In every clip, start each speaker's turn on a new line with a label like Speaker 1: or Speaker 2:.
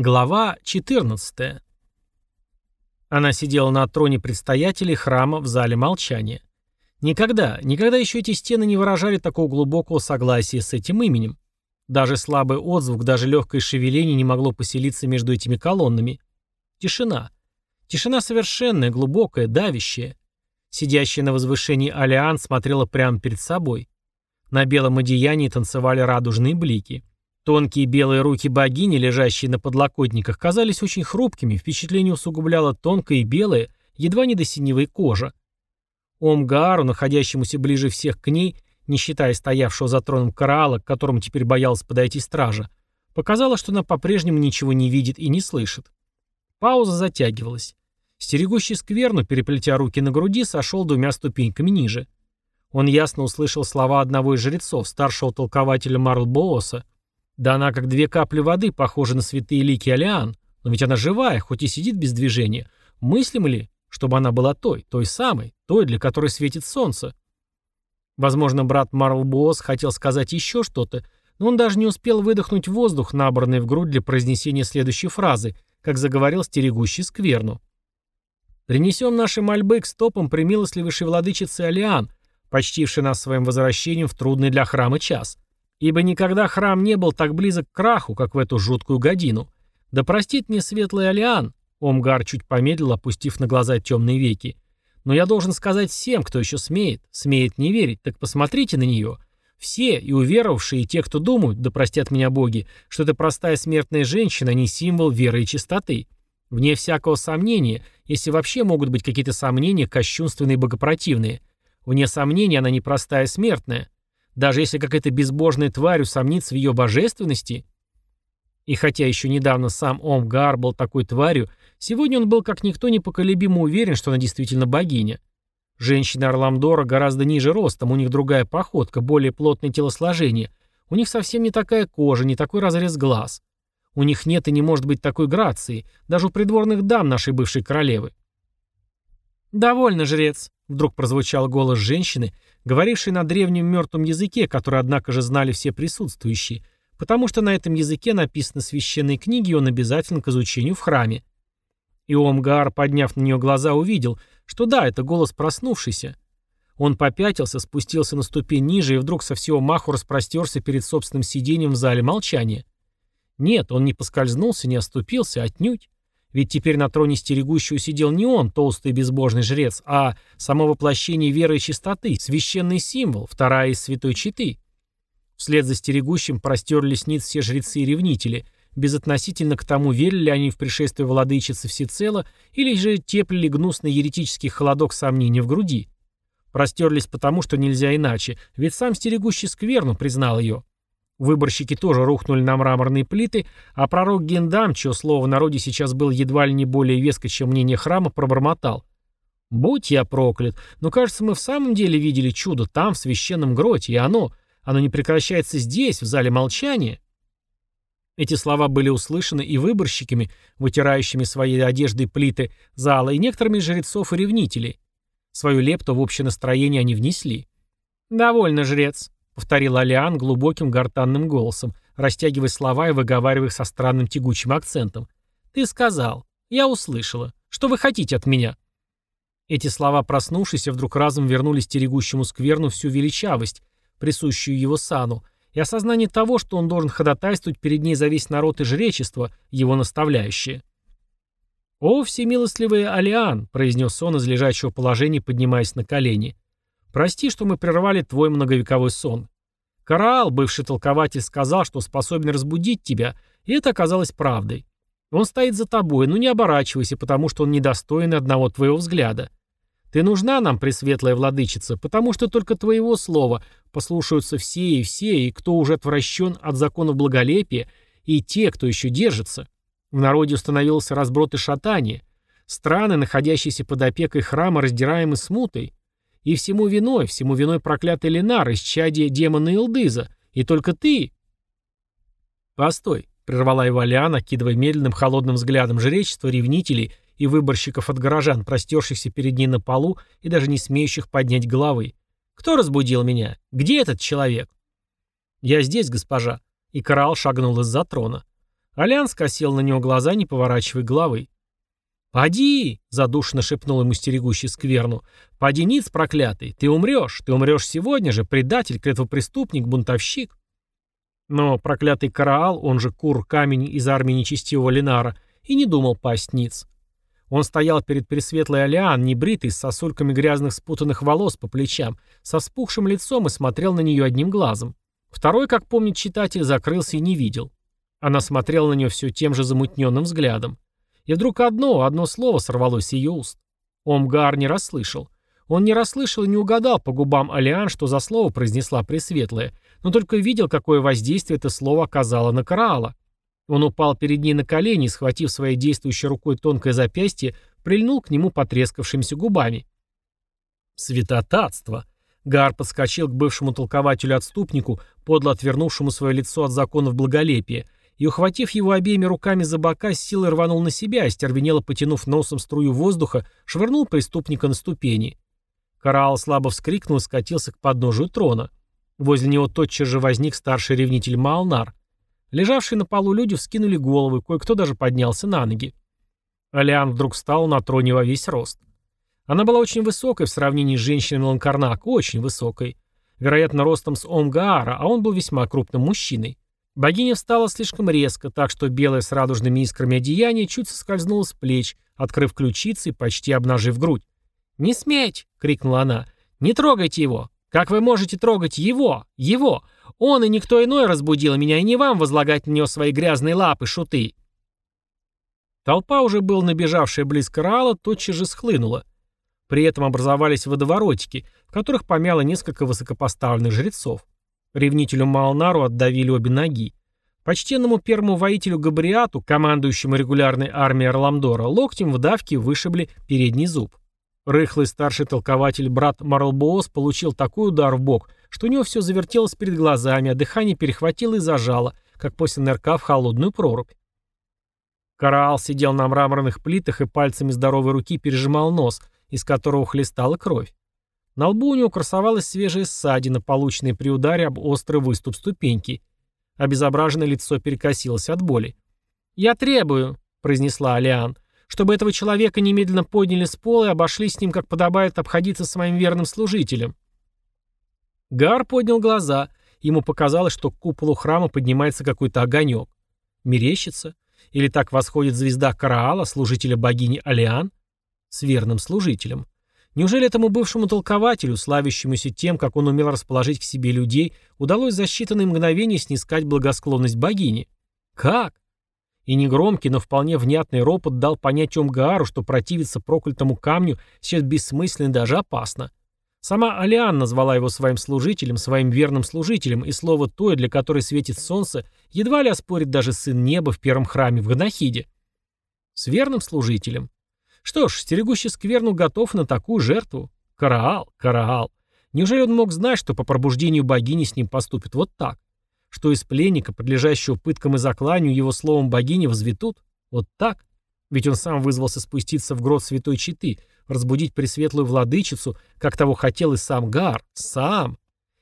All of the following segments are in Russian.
Speaker 1: Глава 14. Она сидела на троне предстоятелей храма в зале молчания. Никогда, никогда еще эти стены не выражали такого глубокого согласия с этим именем. Даже слабый отзвук, даже легкое шевеление не могло поселиться между этими колоннами. Тишина. Тишина совершенная, глубокая, давящая. Сидящая на возвышении Алиан смотрела прямо перед собой. На белом одеянии танцевали радужные блики. Тонкие белые руки богини, лежащие на подлокотниках, казались очень хрупкими, впечатление усугубляла тонкая и белая, едва не до синевой кожа. Омгаару, находящемуся ближе всех к ней, не считая стоявшего за троном Караала, к которому теперь боялась подойти стража, показалось, что она по-прежнему ничего не видит и не слышит. Пауза затягивалась. Стерегущий скверну, переплетя руки на груди, сошел двумя ступеньками ниже. Он ясно услышал слова одного из жрецов, старшего толкователя Марлбооса, да она как две капли воды, похожа на святые лики Алиан. Но ведь она живая, хоть и сидит без движения. Мыслим ли, чтобы она была той, той самой, той, для которой светит солнце? Возможно, брат Марл Буос хотел сказать еще что-то, но он даже не успел выдохнуть воздух, набранный в грудь для произнесения следующей фразы, как заговорил стерегущий скверну. «Принесем наши мольбы к стопам примилостливейшей владычицы Алиан, почтившей нас своим возвращением в трудный для храма час. Ибо никогда храм не был так близок к краху, как в эту жуткую годину. Да простит мне светлый Алиан, Омгар чуть помедлил, опустив на глаза темные веки. Но я должен сказать всем, кто еще смеет, смеет не верить, так посмотрите на нее. Все, и уверовавшие, и те, кто думают, да простят меня боги, что это простая смертная женщина, не символ веры и чистоты. Вне всякого сомнения, если вообще могут быть какие-то сомнения, кощунственные и богопротивные. Вне сомнения, она не простая смертная. Даже если какая-то безбожная тварь усомнится в ее божественности. И хотя еще недавно сам Омгар был такой тварью, сегодня он был как никто непоколебимо уверен, что она действительно богиня. Женщины Орламдора гораздо ниже ростом, у них другая походка, более плотное телосложение. У них совсем не такая кожа, не такой разрез глаз. У них нет и не может быть такой грации, даже у придворных дам нашей бывшей королевы. «Довольно, жрец», — вдруг прозвучал голос женщины, говоривший на древнем мертвом языке, который, однако же, знали все присутствующие, потому что на этом языке написаны священные книги, и он обязателен к изучению в храме. И Омгар, подняв на нее глаза, увидел, что да, это голос проснувшийся. Он попятился, спустился на ступень ниже и вдруг со всего маху распростерся перед собственным сиденьем в зале молчания. Нет, он не поскользнулся, не оступился, отнюдь. Ведь теперь на троне стерегущего сидел не он, толстый безбожный жрец, а само воплощение веры и чистоты, священный символ, вторая из святой читы. Вслед за стерегущим простерлись ниц все жрецы и ревнители, безотносительно к тому, верили ли они в пришествие владычицы всецело, или же теплили гнусный еретический холодок сомнений в груди. Простерлись потому, что нельзя иначе, ведь сам стерегущий скверну признал ее. Выборщики тоже рухнули на мраморные плиты, а пророк Гендам, чье слово в народе сейчас было едва ли не более веско, чем мнение храма, пробормотал. «Будь я проклят, но, кажется, мы в самом деле видели чудо там, в священном гроте, и оно, оно не прекращается здесь, в зале молчания». Эти слова были услышаны и выборщиками, вытирающими своей одеждой плиты зала, и некоторыми жрецов и ревнителей. Свою лепту в общее настроение они внесли. «Довольно, жрец», повторил Алиан глубоким гортанным голосом, растягивая слова и выговаривая их со странным тягучим акцентом. «Ты сказал. Я услышала. Что вы хотите от меня?» Эти слова, проснувшись, вдруг разом вернули стерегущему скверну всю величавость, присущую его сану, и осознание того, что он должен ходатайствовать перед ней за весь народ и жречество, его наставляющее. «О, всемилостливый Алиан!» — произнес он из лежачего положения, поднимаясь на колени — Прости, что мы прервали твой многовековой сон. Караал, бывший толкователь, сказал, что способен разбудить тебя, и это оказалось правдой. Он стоит за тобой, но не оборачивайся, потому что он недостоин одного твоего взгляда. Ты нужна нам, пресветлая владычица, потому что только твоего слова послушаются все и все, и кто уже отвращен от законов благолепия, и те, кто еще держится. В народе установился разброд и шатание. Страны, находящиеся под опекой храма, раздираемы смутой. И всему виной, всему виной проклятый Ленар, исчадие демона Илдыза. И только ты...» «Постой», — прервала его Алиан, окидывая медленным холодным взглядом жречества, ревнителей и выборщиков от горожан, простершихся перед ней на полу и даже не смеющих поднять головы. «Кто разбудил меня? Где этот человек?» «Я здесь, госпожа», — и Карал шагнул из-за трона. Алян скосил на него глаза, не поворачивая головы. «Поди!» — задушно шепнул ему стерегущий скверну. «Поди, ниц проклятый! Ты умрешь! Ты умрешь сегодня же, предатель, клетвопреступник, бунтовщик!» Но проклятый Караал, он же Кур-камень из армии нечестивого Ленара, и не думал пасть ниц. Он стоял перед Пресветлой Алиан, небритый, с сосульками грязных спутанных волос по плечам, со вспухшим лицом и смотрел на нее одним глазом. Второй, как помнит читатель, закрылся и не видел. Она смотрела на нее все тем же замутненным взглядом. И вдруг одно, одно слово сорвалось с ее уст. Омгар не расслышал. Он не расслышал и не угадал по губам Алиан, что за слово произнесла Пресветлая, но только видел, какое воздействие это слово оказало на Караала. Он упал перед ней на колени схватив своей действующей рукой тонкое запястье, прильнул к нему потрескавшимися губами. Святотатство! Гар подскочил к бывшему толкователю-отступнику, подло отвернувшему свое лицо от законов благолепия, и, ухватив его обеими руками за бока, с силой рванул на себя, остервенело потянув носом струю воздуха, швырнул преступника на ступени. Караал слабо вскрикнул и скатился к подножию трона. Возле него тотчас же возник старший ревнитель Маалнар. Лежавшие на полу люди вскинули головы, кое-кто даже поднялся на ноги. Алиан вдруг встал на троне во весь рост. Она была очень высокой в сравнении с женщинами Ланкарнак, очень высокой. Вероятно, ростом с Омгаара, а он был весьма крупным мужчиной. Богиня встала слишком резко, так что белое с радужными искрами одеяние чуть соскользнуло с плеч, открыв ключицы и почти обнажив грудь. «Не сметь!» — крикнула она. «Не трогайте его! Как вы можете трогать его? Его! Он и никто иной разбудил меня, и не вам возлагать на него свои грязные лапы, шуты!» Толпа, уже был набежавшая близко Раала, тотчас же схлынула. При этом образовались водоворотики, в которых помяло несколько высокопоставленных жрецов. Ревнителю Малнару отдавили обе ноги. Почтенному первому воителю Габриату, командующему регулярной армией Орламдора, локтем в давке вышибли передний зуб. Рыхлый старший толкователь брат Марлбоос получил такой удар в бок, что у него все завертелось перед глазами, а дыхание перехватило и зажало, как после нырка в холодную прорубь. Караал сидел на мраморных плитах и пальцами здоровой руки пережимал нос, из которого хлестала кровь. На лбу у него красовалась свежая ссадина, полученная при ударе об острый выступ ступеньки. Обезображенное лицо перекосилось от боли. «Я требую», — произнесла Алиан, — «чтобы этого человека немедленно подняли с пола и обошли с ним, как подобает обходиться с моим верным служителем». Гар поднял глаза. Ему показалось, что к куполу храма поднимается какой-то огонек. Мерещится? Или так восходит звезда Караала, служителя богини Алиан? С верным служителем. Неужели этому бывшему толкователю, славящемуся тем, как он умел расположить к себе людей, удалось за считанные мгновения снискать благосклонность богини? Как? И негромкий, но вполне внятный ропот дал понять Омгаару, что противиться проклятому камню сейчас бессмысленно и даже опасно. Сама Алиан назвала его своим служителем, своим верным служителем, и слово «тое», для которой светит солнце, едва ли оспорит даже сын неба в первом храме в Ганахиде. С верным служителем. Что ж, стерегущий скверну готов на такую жертву. Караал, Караал. Неужели он мог знать, что по пробуждению богини с ним поступит вот так? Что из пленника, подлежащего пыткам и закланию, его словом богини возведут? Вот так? Ведь он сам вызвался спуститься в грот Святой Читы, разбудить Пресветлую Владычицу, как того хотел и сам Гар. Сам.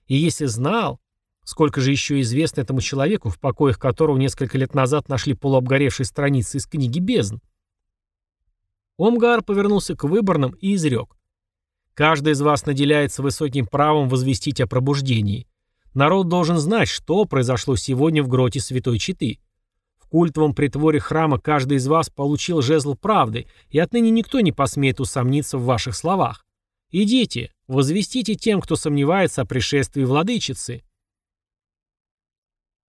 Speaker 1: И если знал, сколько же еще известно этому человеку, в покоях которого несколько лет назад нашли полуобгоревшие страницы из книги «Бездн», Омгар повернулся к выборным и изрек. «Каждый из вас наделяется высоким правом возвестить о пробуждении. Народ должен знать, что произошло сегодня в гроте Святой Читы. В культовом притворе храма каждый из вас получил жезл правды, и отныне никто не посмеет усомниться в ваших словах. Идите, возвестите тем, кто сомневается о пришествии владычицы».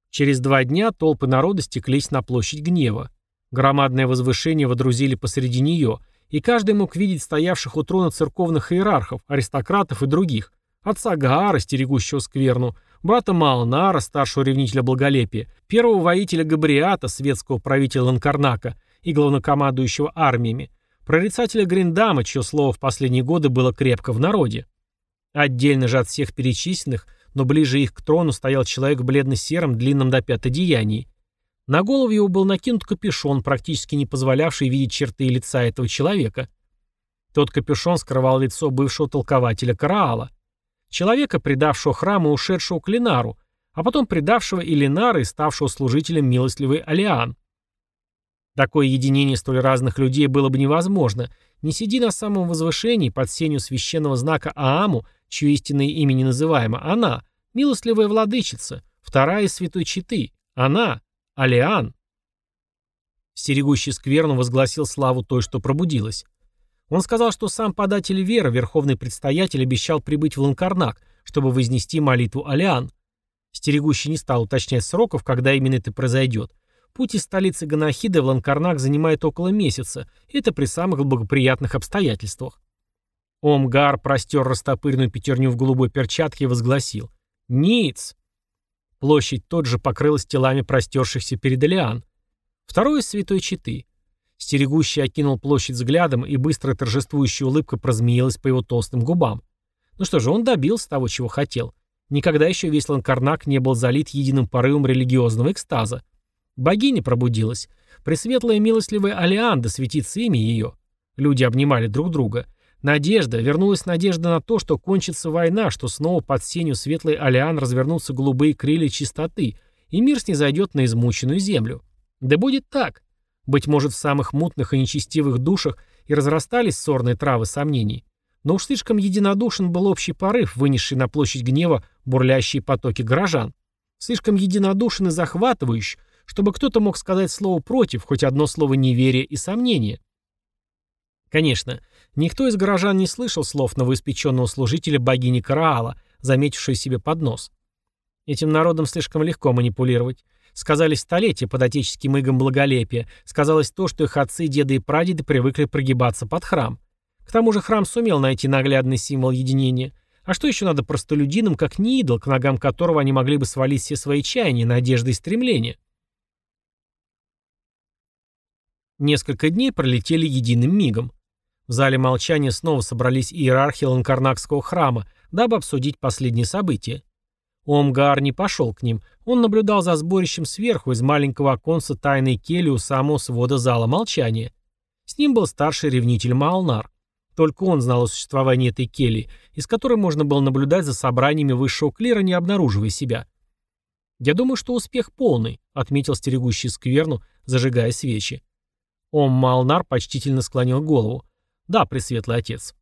Speaker 1: Через два дня толпы народа стеклись на площадь гнева. Громадное возвышение водрузили посреди нее, и каждый мог видеть стоявших у трона церковных иерархов, аристократов и других, отца Гаара, стерегущего скверну, брата Малнара, старшего ревнителя благолепия, первого воителя Габриата, светского правителя Ланкарнака и главнокомандующего армиями, прорицателя Гриндама, чье слово в последние годы было крепко в народе. Отдельно же от всех перечисленных, но ближе их к трону стоял человек в бледно-сером, длинном до пят одеянии. На голову его был накинут капюшон, практически не позволявший видеть черты лица этого человека. Тот капюшон скрывал лицо бывшего толкователя Караала. Человека, предавшего храму и ушедшего к Ленару, а потом предавшего и Ленара и ставшего служителем милостливой Алиан. Такое единение столь разных людей было бы невозможно. Не сиди на самом возвышении под сенью священного знака Ааму, чье истинное имя не называемо, она, милостливая владычица, вторая из святой Читы, она, Алиан. Стерегущий скверну возгласил славу той, что пробудилась. Он сказал, что сам податель веры, верховный предстоятель, обещал прибыть в Ланкарнак, чтобы вознести молитву Алиан. Стерегущий не стал уточнять сроков, когда именно это произойдет, Путь из столицы Ганахида в Ланкарнак занимает около месяца, это при самых благоприятных обстоятельствах. Омгар простер растопыренную пятерню в голубой перчатке и возгласил «Ниц!». Площадь тот же покрылась телами простершихся перед Элиан. Второй из святой Читы. Стерегущий окинул площадь взглядом, и быстрая торжествующая улыбка прозмеилась по его толстым губам. Ну что же, он добился того, чего хотел. Никогда еще весь Ланкарнак не был залит единым порывом религиозного экстаза. Богиня пробудилась. Пресветлая милостливая Алианда светится имя ее. Люди обнимали друг друга. Надежда, вернулась надежда на то, что кончится война, что снова под сенью светлой Алиан развернутся голубые крылья чистоты, и мир снизойдет на измученную землю. Да будет так. Быть может, в самых мутных и нечестивых душах и разрастались сорные травы сомнений. Но уж слишком единодушен был общий порыв, вынесший на площадь гнева бурлящие потоки горожан. Слишком единодушен и захватывающий, чтобы кто-то мог сказать слово «против», хоть одно слово неверия и сомнения. Конечно, никто из горожан не слышал слов новоиспеченного служителя богини Караала, заметившей себе под нос. Этим народом слишком легко манипулировать. Сказались столетия под отеческим игом благолепия, сказалось то, что их отцы, деды и прадеды привыкли прогибаться под храм. К тому же храм сумел найти наглядный символ единения. А что еще надо простолюдинам, как не идол, к ногам которого они могли бы свалить все свои чаяния, надежды и стремления? Несколько дней пролетели единым мигом. В зале молчания снова собрались иерархи Ланкарнакского храма, дабы обсудить последние события. Омгар не пошел к ним, он наблюдал за сборищем сверху из маленького оконца тайной кельи у самого свода зала молчания. С ним был старший ревнитель Малнар. Только он знал о существовании этой кельи, из которой можно было наблюдать за собраниями высшего клира, не обнаруживая себя. «Я думаю, что успех полный», — отметил стерегущий скверну, зажигая свечи. Ом Малнар почтительно склонил голову. «Да, Пресветлый Отец».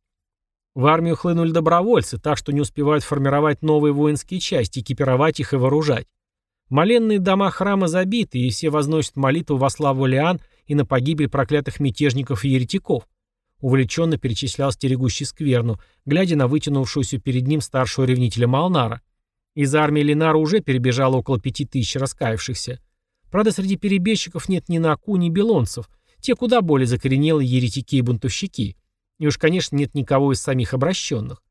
Speaker 1: В армию хлынули добровольцы, так что не успевают формировать новые воинские части, экипировать их и вооружать. Моленные дома храма забиты, и все возносят молитву во славу Лиан и на погибель проклятых мятежников и еретиков. Увлеченно перечислял стерегущий скверну, глядя на вытянувшуюся перед ним старшего ревнителя Малнара. Из армии Ленара уже перебежало около пяти тысяч раскаявшихся. Правда, среди перебежчиков нет ни Наку, ни Белонцев, те куда более закоренелые еретики и бунтовщики. И уж, конечно, нет никого из самих обращенных.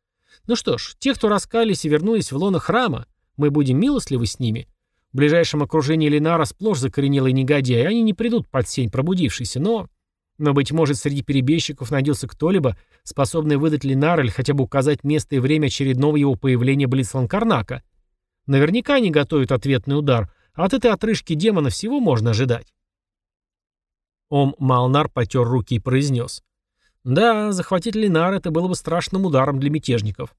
Speaker 1: Ну что ж, те, кто раскались и вернулись в лоно храма, мы будем милостливы с ними. В ближайшем окружении Ленара сплошь закоренелые негодяи, они не придут под сень пробудившийся, но... Но, быть может, среди перебежчиков найдется кто-либо, способный выдать Ленара или хотя бы указать место и время очередного его появления Блицланкарнака. Наверняка они готовят ответный удар, а от этой отрыжки демона всего можно ожидать. Ом Малнар потер руки и произнес. «Да, захватить Ленар это было бы страшным ударом для мятежников.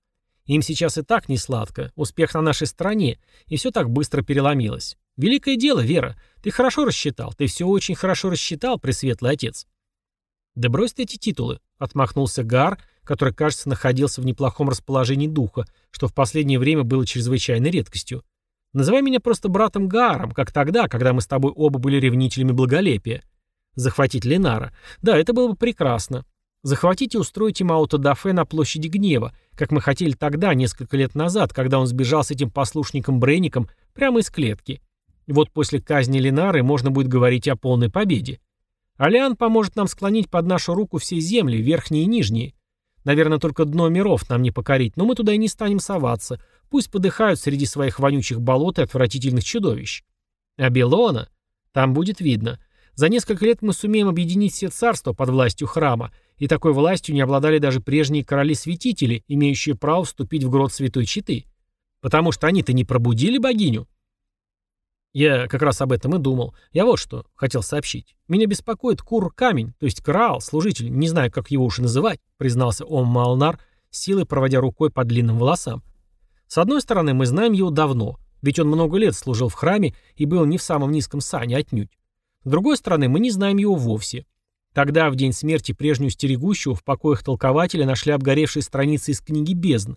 Speaker 1: Им сейчас и так не сладко, успех на нашей стороне, и все так быстро переломилось. Великое дело, Вера, ты хорошо рассчитал, ты все очень хорошо рассчитал, Пресветлый Отец». «Да брось ты эти титулы», — отмахнулся Гар, который, кажется, находился в неплохом расположении духа, что в последнее время было чрезвычайной редкостью. «Называй меня просто братом Гаром, как тогда, когда мы с тобой оба были ревнителями благолепия. Захватить Ленара. Да, это было бы прекрасно. Захватить и устроить им аутодафе на площади гнева, как мы хотели тогда, несколько лет назад, когда он сбежал с этим послушником Брейником прямо из клетки. Вот после казни Ленары можно будет говорить о полной победе. Алиан поможет нам склонить под нашу руку все земли, верхние и нижние. Наверное, только дно миров нам не покорить, но мы туда и не станем соваться. Пусть подыхают среди своих вонючих болот и отвратительных чудовищ. А Белона? Там будет видно. За несколько лет мы сумеем объединить все царства под властью храма, и такой властью не обладали даже прежние короли-святители, имеющие право вступить в грот Святой Читы. Потому что они-то не пробудили богиню. Я как раз об этом и думал. Я вот что хотел сообщить. Меня беспокоит Кур-камень, то есть Краал, служитель, не знаю, как его уж называть, признался Ом Малнар, силой проводя рукой по длинным волосам. С одной стороны, мы знаем его давно, ведь он много лет служил в храме и был не в самом низком сане отнюдь. С другой стороны, мы не знаем его вовсе. Тогда, в день смерти прежнего стерегущего, в покоях толкователя нашли обгоревшие страницы из книги «Бездн».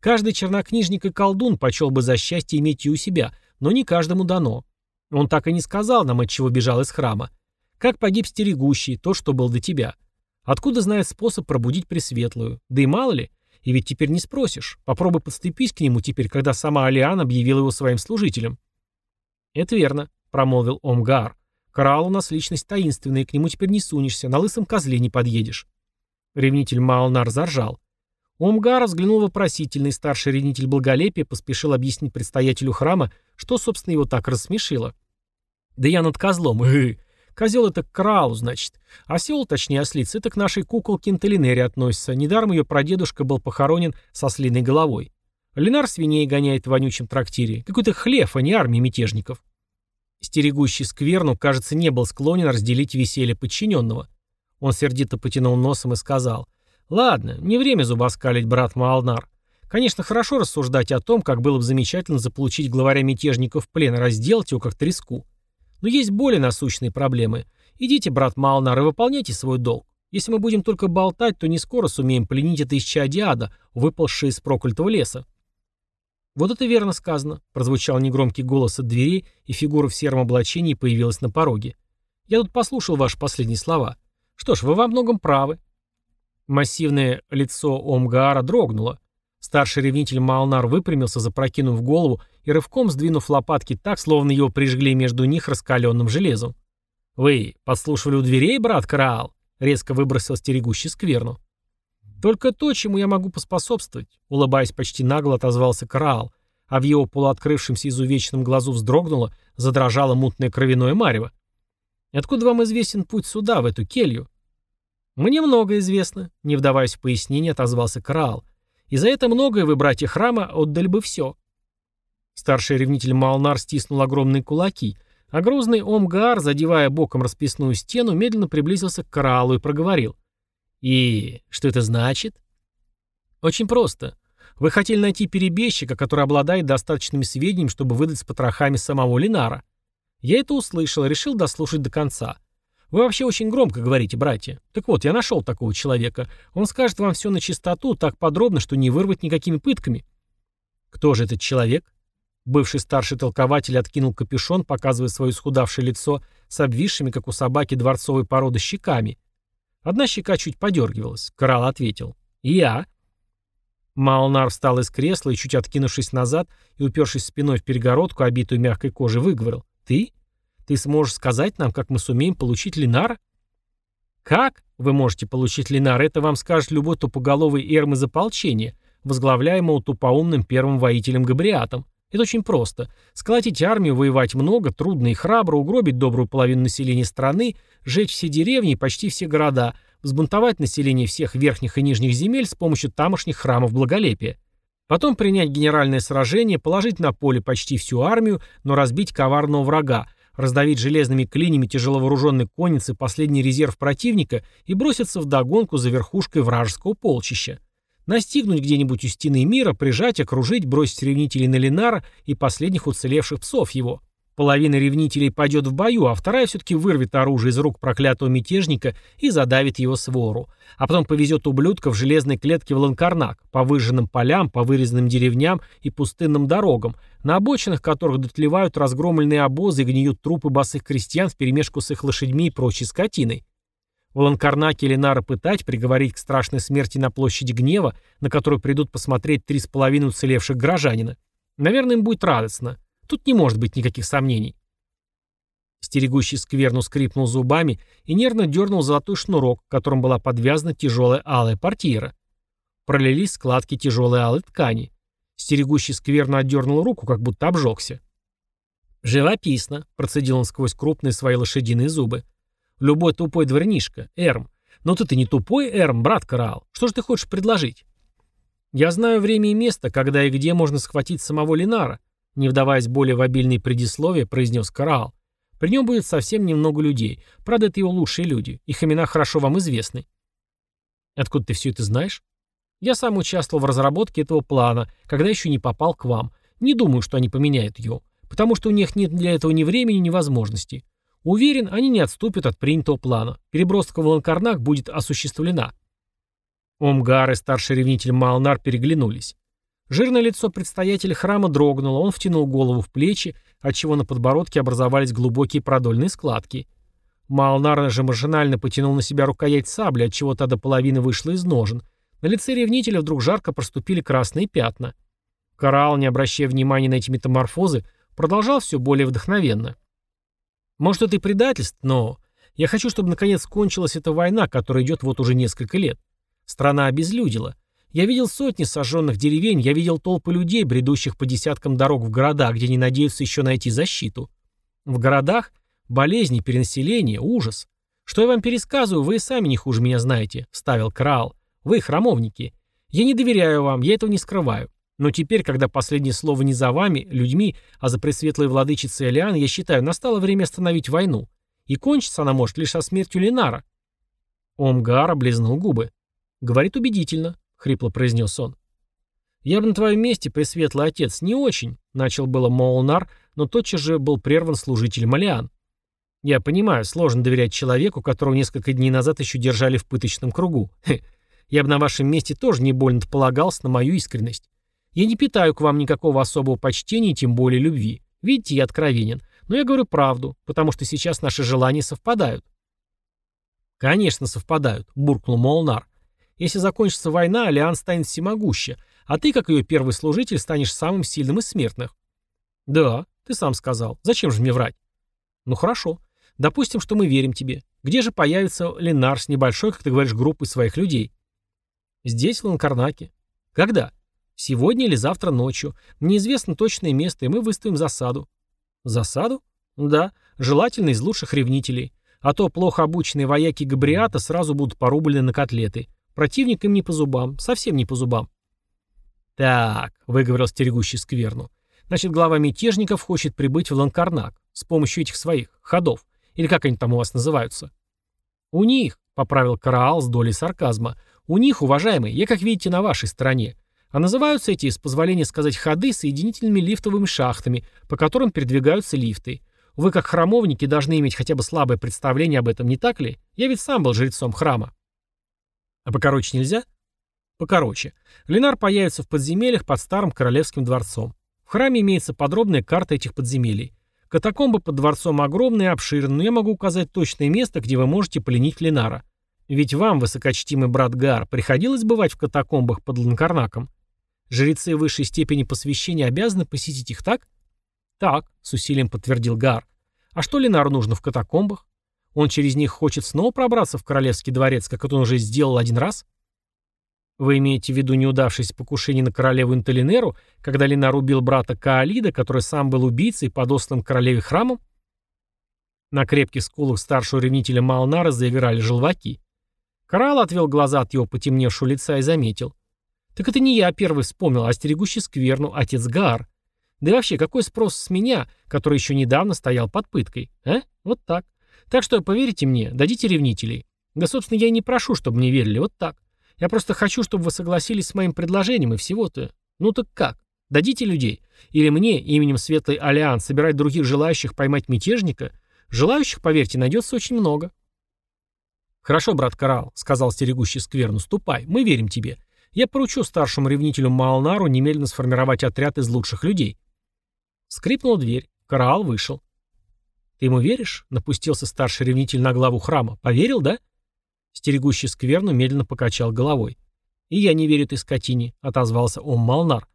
Speaker 1: Каждый чернокнижник и колдун почел бы за счастье иметь ее у себя, но не каждому дано. Он так и не сказал нам, от чего бежал из храма. Как погиб стерегущий, то, что был до тебя. Откуда знает способ пробудить Пресветлую? Да и мало ли. И ведь теперь не спросишь. Попробуй подступись к нему теперь, когда сама Алиан объявила его своим служителем. «Это верно», — промолвил Омгар. Крал у нас личность таинственная, к нему теперь не сунешься, на лысом козле не подъедешь. Ревнитель Маалнар заржал. Омгар взглянул вопросительно, и старший ревнитель благолепия поспешил объяснить предстоятелю храма, что, собственно, его так рассмешило. «Да я над козлом, э, Козел это к значит. Осел, точнее ослица, это к нашей куколке Интелинере относится. Недаром ее прадедушка был похоронен со слиной головой. Ленар свиней гоняет в вонючем трактире. Какой-то хлев, а не армия мятежников. Стерегущий скверну, кажется, не был склонен разделить веселье подчиненного. Он сердито потянул носом и сказал, «Ладно, не время зубоскалить, брат Маалнар. Конечно, хорошо рассуждать о том, как было бы замечательно заполучить главаря мятежников в плен и разделать его как треску. Но есть более насущные проблемы. Идите, брат Маалнар, и выполняйте свой долг. Если мы будем только болтать, то не скоро сумеем пленить это исчадие ада, выползшее из проклятого леса. «Вот это верно сказано», — прозвучал негромкий голос от двери, и фигура в сером облачении появилась на пороге. «Я тут послушал ваши последние слова. Что ж, вы во многом правы». Массивное лицо Омгаара дрогнуло. Старший ревнитель Малнар выпрямился, запрокинув голову и рывком сдвинув лопатки так, словно его прижгли между них раскаленным железом. «Вы подслушивали у дверей, брат Караал?» — резко выбросил стерегущий скверну. «Только то, чему я могу поспособствовать», — улыбаясь почти нагло, отозвался Краал, а в его полуоткрывшемся изувеченном глазу вздрогнуло, задрожало мутное кровяное марево. «Откуда вам известен путь сюда, в эту келью?» «Мне многое известно», — не вдаваясь в пояснение, отозвался Краал. «И за это многое вы, братья храма, отдали бы все». Старший ревнитель Малнар стиснул огромные кулаки, а грозный Омгаар, задевая боком расписную стену, медленно приблизился к Краалу и проговорил. И что это значит? Очень просто. Вы хотели найти перебежчика, который обладает достаточными сведениями, чтобы выдать с потрохами самого Линара. Я это услышал решил дослушать до конца. Вы вообще очень громко говорите, братья. Так вот, я нашел такого человека. Он скажет вам все на чистоту, так подробно, что не вырвать никакими пытками. Кто же этот человек? Бывший старший толкователь откинул капюшон, показывая свое исхудавшее лицо с обвисшими, как у собаки дворцовой породы, щеками, Одна щека чуть подергивалась. Коралл ответил. «Я». Маунар встал из кресла и, чуть откинувшись назад и упершись спиной в перегородку, обитую мягкой кожей, выговорил. «Ты? Ты сможешь сказать нам, как мы сумеем получить Линара?» «Как вы можете получить Линара? Это вам скажет любой тупоголовый эрм из ополчения, возглавляемого тупоумным первым воителем Габриатом. Это очень просто. Сколотить армию, воевать много, трудно и храбро, угробить добрую половину населения страны, сжечь все деревни и почти все города, взбунтовать население всех верхних и нижних земель с помощью тамошних храмов благолепия. Потом принять генеральное сражение, положить на поле почти всю армию, но разбить коварного врага, раздавить железными клинями тяжеловооруженной конницы последний резерв противника и броситься в догонку за верхушкой вражеского полчища. Настигнуть где-нибудь у стены мира, прижать, окружить, бросить ревнителей на Ленара и последних уцелевших псов его. Половина ревнителей пойдет в бою, а вторая все-таки вырвет оружие из рук проклятого мятежника и задавит его свору. А потом повезет ублюдка в железной клетке в Ланкарнак, по выжженным полям, по вырезанным деревням и пустынным дорогам, на обочинах которых дотлевают разгромленные обозы и гниют трупы босых крестьян вперемешку с их лошадьми и прочей скотиной. В Ланкарнаке Ленара пытать, приговорить к страшной смерти на площади гнева, на которую придут посмотреть три с половиной уцелевших горожанина. Наверное, им будет радостно. Тут не может быть никаких сомнений. Стерегущий скверну скрипнул зубами и нервно дернул золотой шнурок, которым была подвязана тяжелая алая портьера. Пролились складки тяжелой алой ткани. Стерегущий скверну отдернул руку, как будто обжегся. «Живописно», — процедил он сквозь крупные свои лошадиные зубы. Любой тупой дворнишка, Эрм. Но ты-то не тупой, Эрм, брат Караал. Что же ты хочешь предложить? Я знаю время и место, когда и где можно схватить самого Линара, не вдаваясь более в обильные предисловия, произнес Караал. При нем будет совсем немного людей. Правда, это его лучшие люди. Их имена хорошо вам известны. Откуда ты все это знаешь? Я сам участвовал в разработке этого плана, когда еще не попал к вам. Не думаю, что они поменяют его. Потому что у них нет для этого ни времени, ни возможности. Уверен, они не отступят от принятого плана. Переброска в Ланкарнак будет осуществлена. Омгар и старший ревнитель Малнар переглянулись. Жирное лицо предстоятеля храма дрогнуло, он втянул голову в плечи, отчего на подбородке образовались глубокие продольные складки. Малнар же машинально потянул на себя рукоять сабли, отчего та до половины вышла из ножен. На лице ревнителя вдруг жарко проступили красные пятна. Коралл, не обращая внимания на эти метаморфозы, продолжал все более вдохновенно. «Может, это и предательство, но я хочу, чтобы наконец кончилась эта война, которая идет вот уже несколько лет. Страна обезлюдила. Я видел сотни сожженных деревень, я видел толпы людей, бредущих по десяткам дорог в города, где не надеются еще найти защиту. В городах болезни, перенаселение, ужас. Что я вам пересказываю, вы и сами не хуже меня знаете, ставил Краал. Вы храмовники. Я не доверяю вам, я этого не скрываю. Но теперь, когда последнее слово не за вами, людьми, а за пресветлой владычицей Элиан, я считаю, настало время остановить войну. И кончится она может лишь со смертью Ленара. Омгар облизнул губы. Говорит убедительно хрипло произнес он. «Я бы на твоем месте, пресветлый отец, не очень», — начал было Моулнар, но тотчас же был прерван служитель Малиан. «Я понимаю, сложно доверять человеку, которого несколько дней назад еще держали в пыточном кругу. Хе, я бы на вашем месте тоже не больно полагался на мою искренность. Я не питаю к вам никакого особого почтения и тем более любви. Видите, я откровенен. Но я говорю правду, потому что сейчас наши желания совпадают». «Конечно, совпадают», — буркнул Молнар. Если закончится война, Алиан станет всемогуще, а ты, как ее первый служитель, станешь самым сильным из смертных. Да, ты сам сказал. Зачем же мне врать? Ну хорошо. Допустим, что мы верим тебе. Где же появится Ленар с небольшой, как ты говоришь, группой своих людей? Здесь, в Ланкарнаке. Когда? Сегодня или завтра ночью. Мне известно точное место, и мы выставим засаду. Засаду? Да, желательно из лучших ревнителей. А то плохо обученные вояки Габриата сразу будут порублены на котлеты. Противник им не по зубам, совсем не по зубам. «Так», — выговорил стерегущий скверну, «значит, глава мятежников хочет прибыть в Ланкарнак с помощью этих своих ходов, или как они там у вас называются?» «У них», — поправил Караал с долей сарказма, «у них, уважаемые, я, как видите, на вашей стороне. А называются эти, с позволения сказать, ходы соединительными лифтовыми шахтами, по которым передвигаются лифты. Вы, как храмовники, должны иметь хотя бы слабое представление об этом, не так ли? Я ведь сам был жрецом храма». А покороче нельзя? Покороче. Ленар появится в подземельях под старым королевским дворцом. В храме имеется подробная карта этих подземелий. Катакомбы под дворцом огромные и обширные, но я могу указать точное место, где вы можете пленить Ленара. Ведь вам, высокочтимый брат Гар, приходилось бывать в катакомбах под Ланкарнаком. Жрецы высшей степени посвящения обязаны посетить их, так? Так, с усилием подтвердил Гар. А что Ленару нужно в катакомбах? Он через них хочет снова пробраться в королевский дворец, как это он уже сделал один раз? Вы имеете в виду неудавшееся покушение на королеву Интелинеру, когда Ленар убил брата Каалида, который сам был убийцей, подосланным королеве храмом? На крепких скулах старшего ревнителя Малнара заиграли желваки. Коралл отвел глаза от его потемневшего лица и заметил. «Так это не я первый вспомнил, а стерегущий скверну отец Гаар. Да и вообще, какой спрос с меня, который еще недавно стоял под пыткой? А? Вот так. Так что поверите мне, дадите ревнителей. Да, собственно, я и не прошу, чтобы мне верили, вот так. Я просто хочу, чтобы вы согласились с моим предложением и всего-то. Ну так как? Дадите людей? Или мне, именем Светлый Альянс, собирать других желающих поймать мятежника? Желающих, поверьте, найдется очень много. «Хорошо, брат Карал», — сказал стерегущий скверну, — «ступай, мы верим тебе. Я поручу старшему ревнителю Малнару немедленно сформировать отряд из лучших людей». Скрипнула дверь. Караал вышел. «Ты ему веришь?» — напустился старший ревнитель на главу храма. «Поверил, да?» Стерегущий скверну медленно покачал головой. «И я не верю этой скотине», — отозвался он Малнар.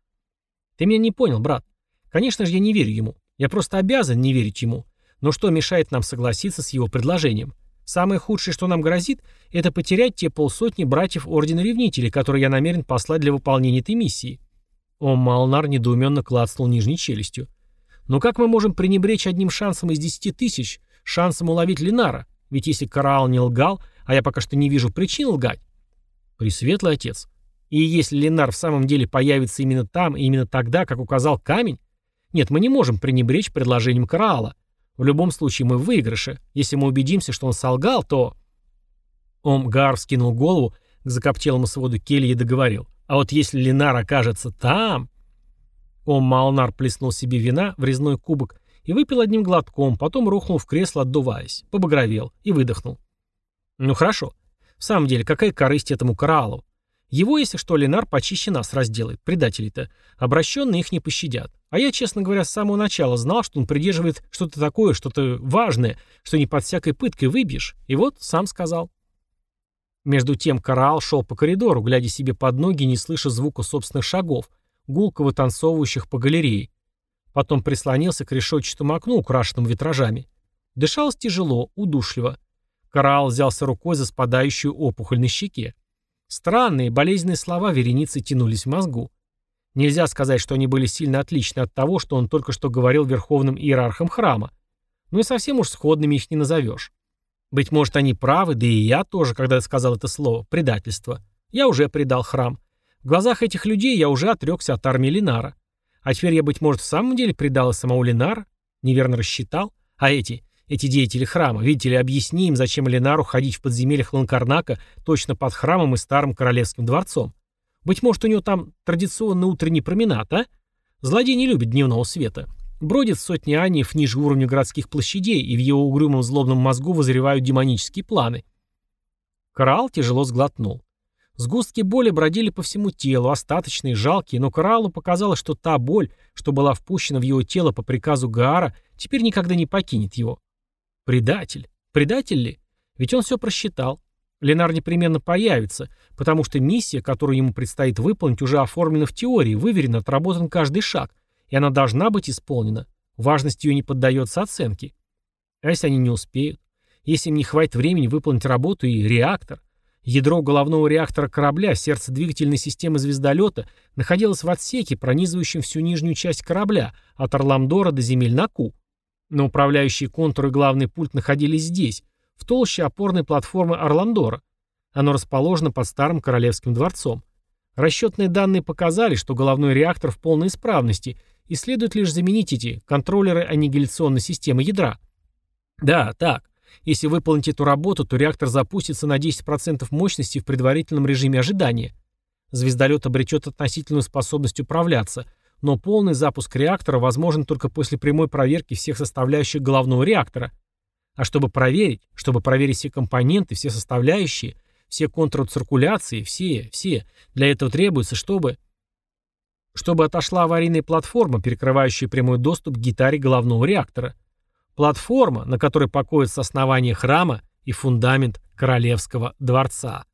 Speaker 1: «Ты меня не понял, брат. Конечно же, я не верю ему. Я просто обязан не верить ему. Но что мешает нам согласиться с его предложением? Самое худшее, что нам грозит, это потерять те полсотни братьев Ордена Ревнителей, которые я намерен послать для выполнения этой миссии». Он Малнар недоуменно клацнул нижней челюстью. Но как мы можем пренебречь одним шансом из десяти тысяч, шансом уловить Ленара? Ведь если Караал не лгал, а я пока что не вижу причин лгать. Пресветлый отец. И если Ленар в самом деле появится именно там и именно тогда, как указал камень? Нет, мы не можем пренебречь предложением Караала. В любом случае мы в выигрыше. Если мы убедимся, что он солгал, то... Омгар вскинул голову к закоптелому своду кельи и договорил. А вот если Ленар окажется там... Ом Малнар плеснул себе вина в резной кубок и выпил одним глотком, потом рухнул в кресло, отдуваясь, побагровел и выдохнул. Ну хорошо. В самом деле, какая корысть этому Караалу? Его, если что, Ленар почище нас разделает, предателей-то. Обращенные их не пощадят. А я, честно говоря, с самого начала знал, что он придерживает что-то такое, что-то важное, что не под всякой пыткой выбьешь. И вот сам сказал. Между тем Караал шел по коридору, глядя себе под ноги, не слыша звука собственных шагов, гулко вытанцовывающих по галерее. Потом прислонился к решетчатому окну, украшенному витражами. Дышалось тяжело, удушливо. Караал взялся рукой за спадающую опухоль на щеке. Странные, болезненные слова вереницы тянулись в мозгу. Нельзя сказать, что они были сильно отличны от того, что он только что говорил верховным иерархам храма. Ну и совсем уж сходными их не назовешь. Быть может, они правы, да и я тоже, когда сказал это слово, предательство. Я уже предал храм. В глазах этих людей я уже отрекся от армии Линара. А теперь я, быть может, в самом деле предал самого Линара? Неверно рассчитал? А эти, эти деятели храма, видите ли, объясни им, зачем Ленару ходить в подземельях Ланкарнака точно под храмом и старым королевским дворцом. Быть может, у него там традиционный утренний променад, а? Злодей не любит дневного света. Бродит сотни аниев ниже уровня городских площадей, и в его угрюмом злобном мозгу возревают демонические планы. Карал тяжело сглотнул. Сгустки боли бродили по всему телу, остаточные, жалкие, но Каралу показалось, что та боль, что была впущена в его тело по приказу Гаара, теперь никогда не покинет его. Предатель. Предатель ли? Ведь он все просчитал. Ленар непременно появится, потому что миссия, которую ему предстоит выполнить, уже оформлена в теории, выверена, отработан каждый шаг, и она должна быть исполнена. Важность ее не поддается оценке. А если они не успеют? Если им не хватит времени выполнить работу и реактор? Ядро головного реактора корабля, сердце двигательной системы звездолета, находилось в отсеке, пронизывающем всю нижнюю часть корабля, от Орламдора до земель Наку. Но управляющие контуры и главный пульт находились здесь, в толще опорной платформы Орландора. Оно расположено под старым королевским дворцом. Расчетные данные показали, что головной реактор в полной исправности, и следует лишь заменить эти контроллеры аннигиляционной системы ядра. Да, так. Если выполнить эту работу, то реактор запустится на 10% мощности в предварительном режиме ожидания. Звездолет обретет относительную способность управляться, но полный запуск реактора возможен только после прямой проверки всех составляющих головного реактора. А чтобы проверить, чтобы проверить все компоненты, все составляющие, все контуры циркуляции, все, все, для этого требуется, чтобы... Чтобы отошла аварийная платформа, перекрывающая прямой доступ к гитаре головного реактора. Платформа, на которой покоится основание храма и фундамент королевского дворца.